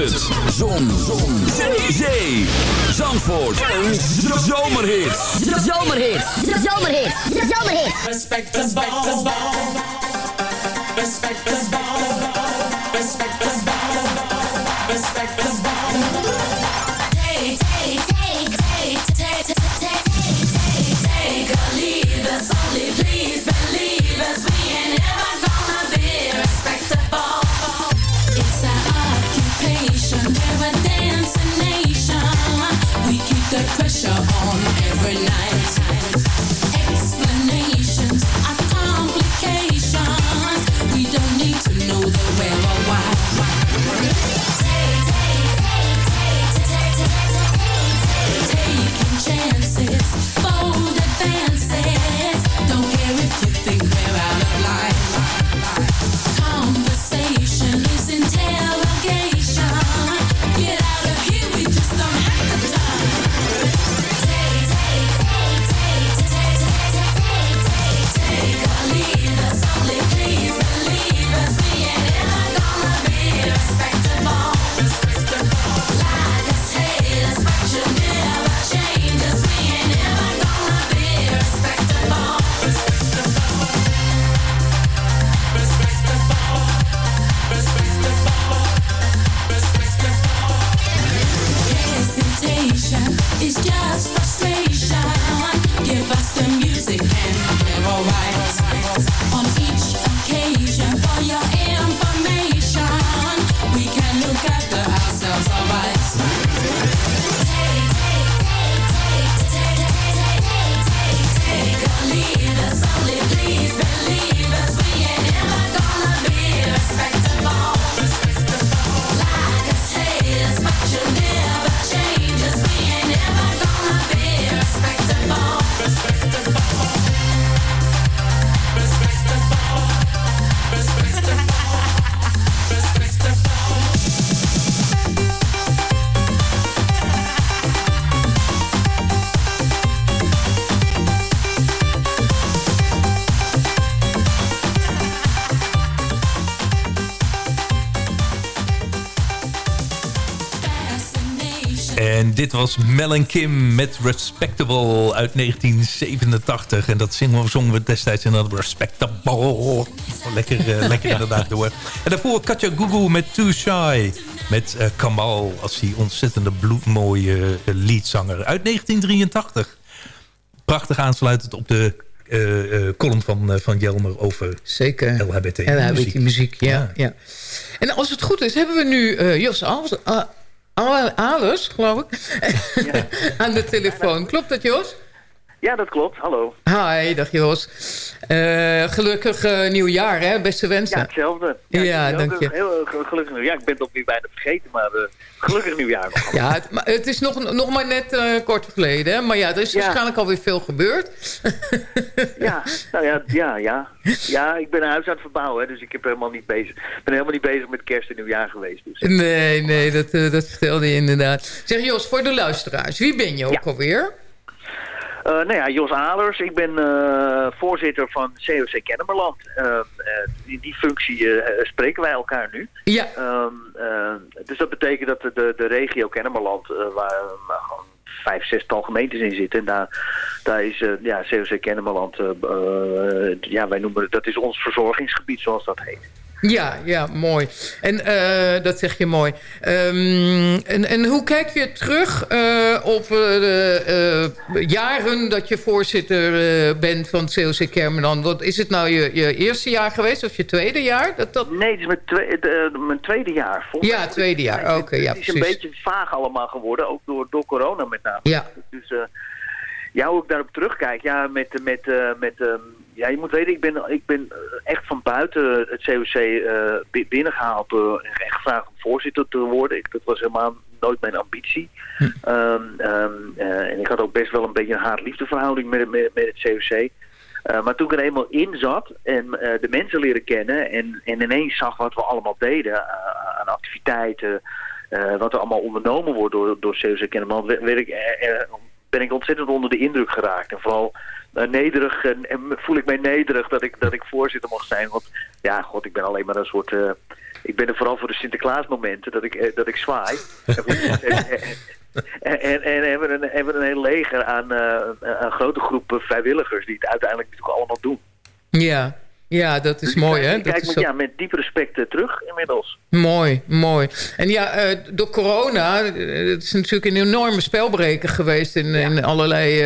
Het. Zon. Zon. Zee. Zee. Zandvoort. Een zomerhit. Zomerhit. Zomerhit. Zomerhit. Respect the ball. Respect dit was Mel en Kim met Respectable uit 1987. En dat zingen we, zongen we destijds inderdaad Respectable. Lekker, eh, lekker inderdaad door. En daarvoor Katja Gugu met Too Shy. Met eh, Kamal als die ontzettende bloedmooie uh, leadzanger uit 1983. Prachtig aansluitend op de eh, eh, column van, eh, van Jelmer over Zeker. LHBT LHBT muziek, ja, ja. En als het goed is, hebben we nu eh, Jos Alers, geloof ik, aan de telefoon. Klopt dat, Jos? Ja, dat klopt. Hallo. Hi, dag Jos. Eh, gelukkig eh, nieuwjaar, hè? Beste wensen. Ja, hetzelfde. Ja, hetzelfde. dank je. Heel eh, gelukkig nieuwjaar. Ik ben het weer bijna vergeten, maar eh, gelukkig nieuwjaar nog. Ja, het, maar het is nog, nog maar net kort geleden, hè? Maar ja, er is Ja. waarschijnlijk alweer veel gebeurd. Ja, nou ja, ja, ja. Ja, ik ben een huis aan het verbouwen, hè, dus ik heb helemaal niet bezig, ben helemaal niet bezig met kerst en nieuwjaar geweest. Dus. Nee, nee, dat, dat vertelde je inderdaad. Zeg Jos, voor de luisteraars, wie ben je ook alweer? Eh, nou ja, Jos Alers, ik ben eh, voorzitter van COC Kennemerland. Eh, eh, in die functie spreken wij elkaar nu. Ja. Ehm, eh, dus dat betekent dat de, de, regio Kennemerland, waar gewoon vijf, zestal gemeentes in zitten. En daar, daar is ja, COC Kennemerland, ja, wij noemen het, dat is ons verzorgingsgebied zoals dat heet. Ja, ja, mooi. En eh, dat zeg je mooi. Ehm, en, en hoe kijk je terug eh, op eh, de jaren dat je voorzitter bent van COC Kermeland? Wat is het nou je, je eerste jaar geweest of je tweede jaar? Dat, dat... Nee, het is mijn, twe- het, eh, mijn tweede jaar. Volgens Ja, tweede jaar. Oké, ja, het is een precies. beetje vaag allemaal geworden, ook door, door corona met name. Ja. Dus eh, ja, hoe ik daarop terugkijk, ja, met, met, eh, met ehm, ja, je moet weten, ik ben, ik ben eh, echt van buiten het COC eh, bi- binnengehaald door echt gevraagd om voorzitter te worden. Ik, dat was helemaal nooit mijn ambitie. Ehm, ehm, eh, en ik had ook best wel een beetje een haat-liefde verhouding met, met, met het COC. Eh, maar toen ik er eenmaal in zat en eh, de mensen leren kennen en, en ineens zag wat we allemaal deden eh, aan activiteiten, eh, wat er allemaal ondernomen wordt door, door COC Kennemerland, werd ik ben ik ontzettend onder de indruk geraakt. En vooral eh, nederig en, en voel ik mij nederig dat ik, dat ik voorzitter mag zijn. Want ja, god, ik ben alleen maar een soort... eh, ik ben er vooral voor de Sinterklaasmomenten dat ik, eh, dat ik zwaai. En en, en, en hebben we een, hebben we een heel leger aan eh, een grote groep vrijwilligers die het uiteindelijk natuurlijk allemaal doen. Ja, ja dat is Dus mooi, hè? kijk- is met, ook- ja, met diep respect eh, terug inmiddels. Mooi, mooi. En ja, eh, door corona, eh, het is natuurlijk een enorme spelbreker geweest... in, in allerlei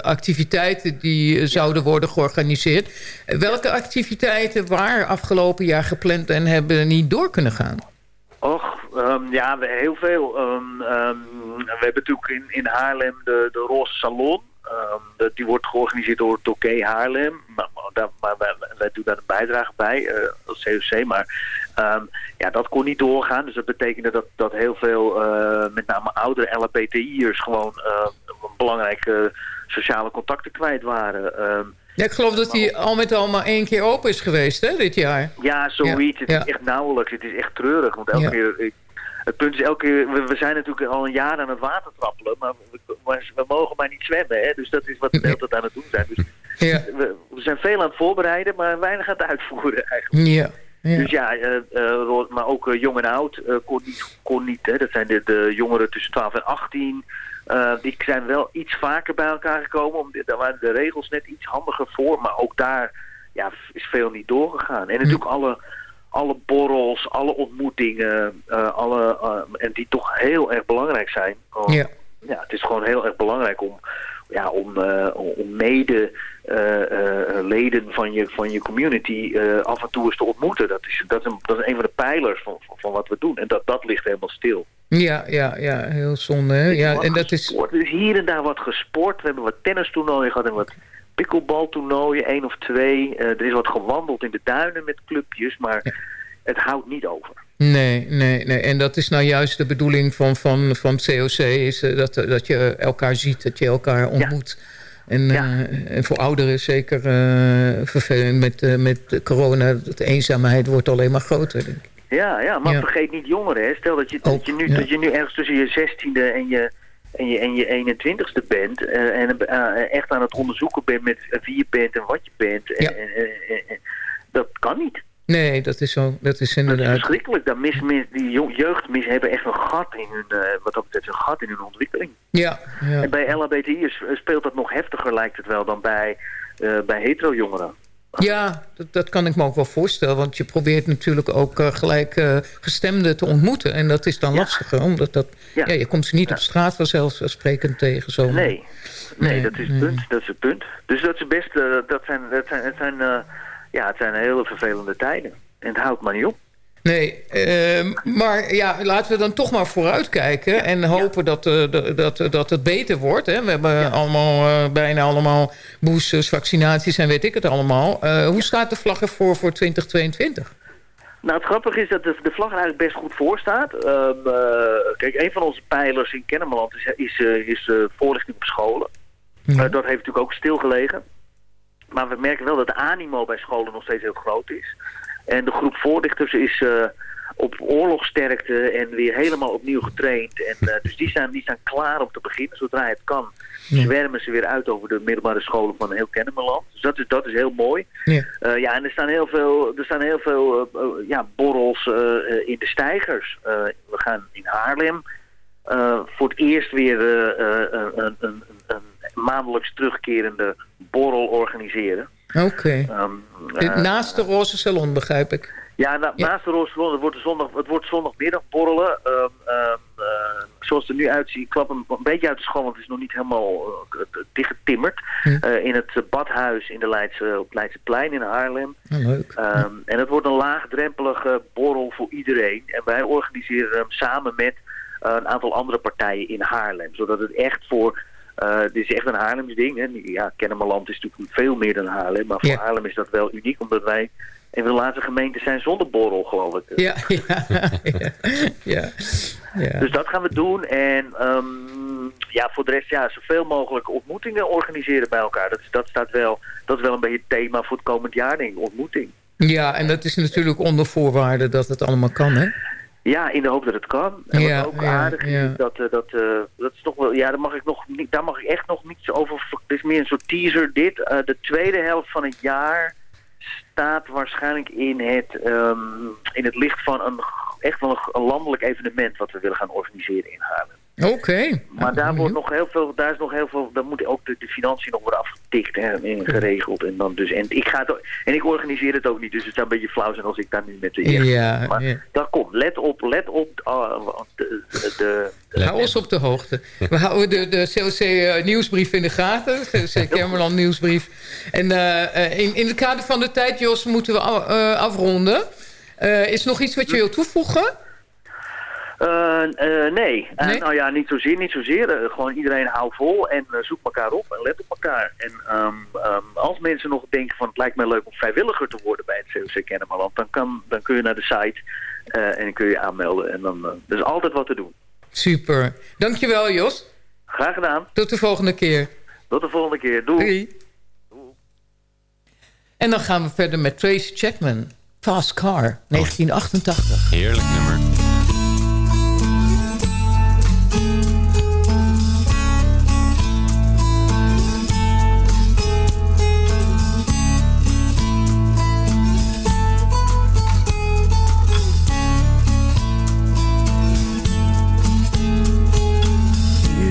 activiteiten die zouden worden georganiseerd. Welke activiteiten waren afgelopen jaar gepland en hebben niet door kunnen gaan? Och, ehm, ja, heel veel. Ehm, ehm, we hebben natuurlijk in, in Haarlem de, de Roze Salon. Ehm, die wordt georganiseerd door Toké Haarlem. Maar, maar, daar- maar wij, wij doen daar een bijdrage bij, eh, als COC. Maar ehm, ja, dat kon niet doorgaan. Dus dat betekende dat, dat heel veel, eh, met name oudere LHBTI'ers... gewoon eh, belangrijke sociale contacten kwijt waren. Ehm, Ja, ik geloof dat die al met al maar één keer open is geweest, hè, dit jaar. Ja, zoiets. Het Ja. is echt nauwelijks. Het is echt treurig. Want elke Ja. keer... ik- het punt is elke keer... We, we zijn natuurlijk al een jaar aan het water trappelen. Maar we, maar we mogen maar niet zwemmen. Hè? Dus dat is wat we de hele tijd aan het doen zijn. Dus Ja. we, we zijn veel aan het voorbereiden, maar weinig aan het uitvoeren eigenlijk. Ja. ja. Dus ja, eh, eh, maar ook eh, jong en oud kon niet. Kon niet hè. Dat zijn de, de jongeren tussen 12 en 18. Eh, die zijn wel iets vaker bij elkaar gekomen. Omdat, daar waren de regels net iets handiger voor. Maar ook daar ja, is veel niet doorgegaan. En natuurlijk alle, alle borrels, alle ontmoetingen. eh, alle, eh, en die toch heel erg belangrijk zijn. Oh, Ja. ja, het is gewoon heel erg belangrijk om, ja, om, eh, om mede leden van je, van je community af en toe eens te ontmoeten. Dat is, dat is, een, dat is een van de pijlers van, van, wat we doen. En dat, dat ligt helemaal stil. Ja, ja, ja, heel zonde. Hè? Ja, en dat is... Er is hier en daar wat gesport. We hebben wat tennistoernooien gehad en wat pickleballtoernooien, één of twee. Eh, er is wat gewandeld in de duinen met clubjes, maar het houdt niet over. Nee, nee, nee. En dat is nou juist de bedoeling van, van, van het COC... Is, eh, dat, dat je elkaar ziet, dat je elkaar ontmoet. En, eh, en voor ouderen zeker eh, vervelend met, met corona. De eenzaamheid wordt alleen maar groter, denk ik. Ja, ja maar Ja. vergeet niet jongeren. Hè. Stel dat je, dat, je nu, ja. dat je nu ergens tussen je zestiende en je, en je, en je 21ste bent... eh, en eh, echt aan het onderzoeken bent met wie je bent en wat je bent. En, dat kan niet. Nee, dat is zo. Dat is Dat is inderdaad... verschrikkelijk. Dan mis, mis, die jo- jeugdmis hebben echt een gat in hun, eh, wat dat betreft, een gat in hun ontwikkeling. Ja, ja. En bij LHBTI'ers speelt dat nog heftiger, lijkt het wel, dan bij, bij hetero-jongeren. Ja, dat, dat kan ik me ook wel voorstellen. Want je probeert natuurlijk ook eh, gelijk eh, gestemden te ontmoeten. En dat is dan lastiger. Omdat dat, ja. je komt ze niet op straat vanzelfsprekend tegen. Zo. Nee, nee, Nee, dat is het punt. Dat is het punt. Dus dat is best, eh, dat zijn, dat zijn, het zijn, eh, ja, het zijn hele vervelende tijden. En het houdt maar niet op. Nee, ehm, maar ja, laten we dan toch maar vooruitkijken. En hopen dat, eh, dat, dat, dat het beter wordt. Hè. We hebben allemaal, eh, bijna allemaal boosters, vaccinaties en weet ik het allemaal. Eh, hoe staat de vlag ervoor voor 2022? Nou, het grappige is dat de, de vlag er eigenlijk best goed voor staat. Ehm, eh, kijk, een van onze pijlers in Kennemerland is, is, is voorlichting op scholen. Dat heeft natuurlijk ook stilgelegen. Maar we merken wel dat de animo bij scholen nog steeds heel groot is. En de groep voorlichters is eh, op oorlogsterkte en weer helemaal opnieuw getraind. En, eh, dus die zijn, die zijn klaar om te beginnen. Zodra het kan, zwermen ze weer uit over de middelbare scholen van heel Kennemerland. Dus dat is, dat is heel mooi. Ja. Eh, ja, en er staan heel veel, er staan heel veel ja, borrels in de stijgers. We gaan in Haarlem voor het eerst weer een, een, een, een maandelijks terugkerende borrel organiseren. Oké. Ehm, Dit eh, Naast de roze salon, begrijp ik. ja, na- naast de Roossalon, het wordt, zondag, het wordt zondagmiddag borrelen. Ehm, ehm, eh, zoals het er nu uitziet, ik klap hem een beetje uit de school, want het is nog niet helemaal eh, dichtgetimmerd. Eh, in het badhuis in de Leidse, op Leidseplein in Haarlem. Leuk. Ehm, en het wordt een laagdrempelige borrel voor iedereen. En wij organiseren hem samen met een aantal andere partijen in Haarlem. Zodat het echt voor... eh, dit is echt een Haarlems ding. Hè. Ja, Kennemerland is natuurlijk veel meer dan Haarlem. Maar voor Ja. Haarlem is dat wel uniek. Omdat wij een van de laatste gemeenten zijn zonder borrel, geloof ik. Ja, ja, ja. Dus dat gaan we doen. En ehm, ja, voor de rest, ja, zoveel mogelijk ontmoetingen organiseren bij elkaar. Dat, dat, staat wel, dat is wel een beetje het thema voor het komend jaar, denk ik. Ontmoeting. Ja, en dat is natuurlijk onder voorwaarde dat het allemaal kan, hè? Ja, in de hoop dat het kan. En Ja, wat ook aardig ja. is, dat, eh, dat, eh, dat is toch wel, ja, daar mag ik nog niet, daar mag ik echt nog niets over. ver- Het is meer een soort teaser dit. Eh, de tweede helft van het jaar staat waarschijnlijk in het, ehm, in het licht van een echt wel een, een landelijk evenement wat we willen gaan organiseren in Haarlem. Oké. Maar daar wordt nog heel veel, daar is nog heel veel, daar moeten ook de, de financiën nog worden afgetikt en, en geregeld. En dan dus, en ik ga het ook- en ik organiseer het ook niet, dus het zou een beetje flauw zijn als ik daar nu met de eerste. Ja, maar ja. dat komt. Let op, let op uh, de, de, de- Hou ons op de hoogte. We houden de, de COC-nieuwsbrief in de gaten. COC Kermeland nieuwsbrief. En eh, eh, in, in het kader van de tijd, Jos, moeten we eh, afronden. Eh, is er nog iets wat je wilt toevoegen? Eh, eh, nee. Eh, Nee? nou ja, niet zozeer, niet zozeer. Gewoon iedereen hou vol en zoek elkaar op en let op elkaar. En ehm, ehm, als mensen nog denken van het lijkt mij leuk om vrijwilliger te worden bij het COC Kennemerland, dan, kan, dan kun je naar de site eh, en kun je je aanmelden. En dan, er is altijd wat te doen. Super. Dankjewel, Jos. Graag gedaan. Tot de volgende keer. Tot de volgende keer. Doei. Doei. En dan gaan we verder met Tracy Chapman. Fast Car, 1988. Heerlijk nummer.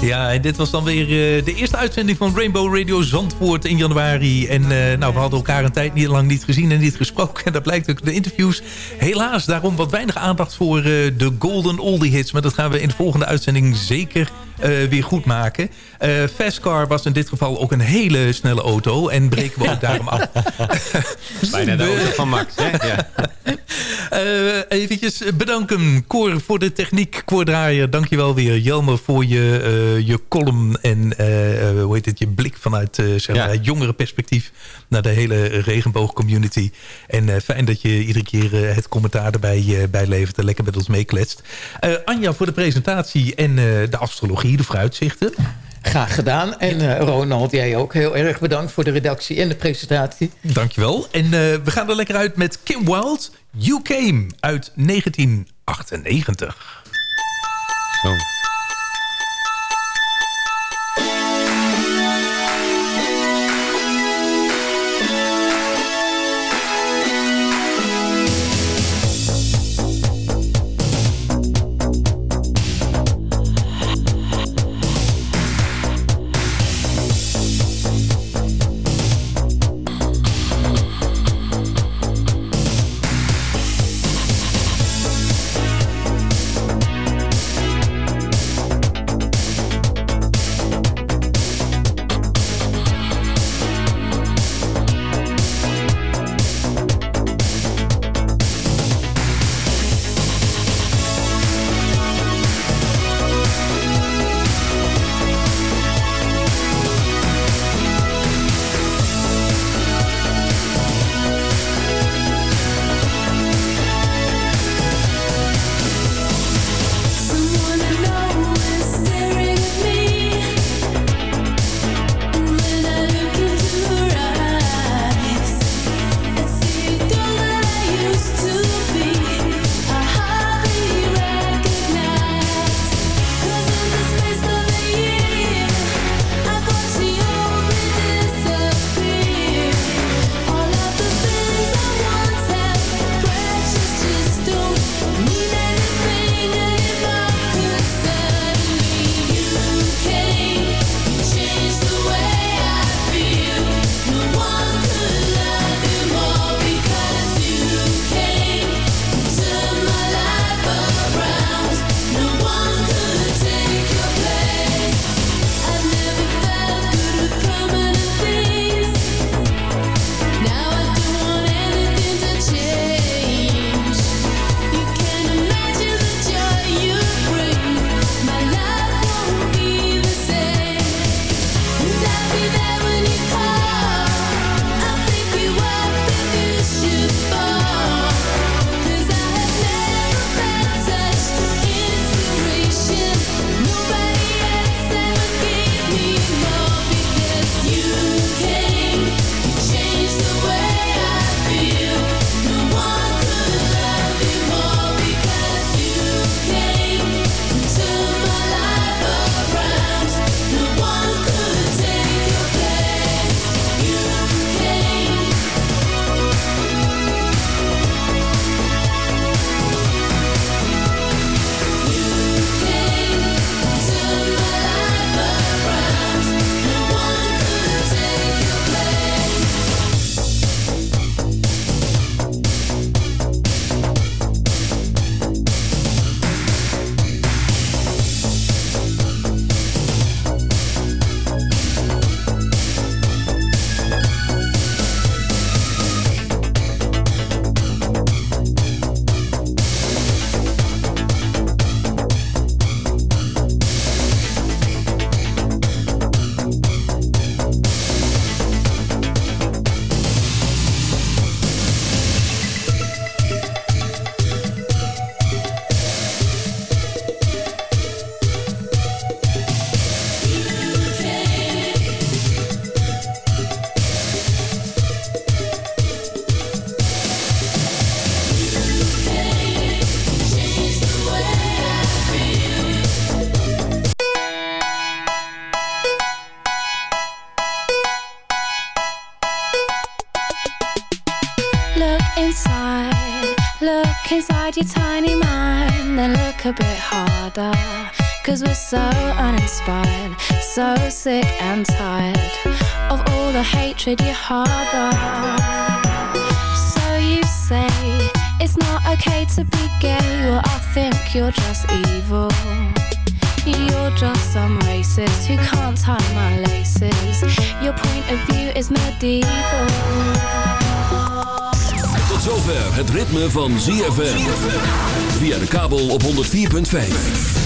Ja, en dit was dan weer eh, de eerste uitzending van Rainbow Radio Zandvoort in januari. En eh, nou, we hadden elkaar een tijd niet lang niet gezien en niet gesproken. En dat blijkt ook de interviews. Helaas, daarom wat weinig aandacht voor eh, de Golden Oldie Hits. Maar dat gaan we in de volgende uitzending zeker weer goed maken. Fastcar was in dit geval ook een hele snelle auto. En breken we ook daarom af. Bijna de auto van Max, hè? Ja. Eventjes bedanken, Cor, voor de techniek. Cor Draaier, dankjewel weer. Jelmer voor je, je column en eh, eh, hoe heet het, je blik vanuit eh, zeg maar, Ja. jongere perspectief naar de hele regenboogcommunity. En eh, fijn dat je iedere keer eh, het commentaar erbij eh, bijlevert en lekker met ons meekletst. Eh, Anja voor de presentatie en eh, de astrologie, de vooruitzichten. Graag gedaan. En eh, Ronald, jij ook heel erg bedankt voor de redactie en de presentatie. Dankjewel. En eh, we gaan er lekker uit met Kim Wilde, You Came uit 1998. Zo. Sick and tired of all the hatred you harbor. So you say it's not okay to be gay, well, I think you're just evil. You're just some racist who can't tie my laces. Your point of view is medieval. Tot zover het ritme van ZFM. Via de kabel op 104.5.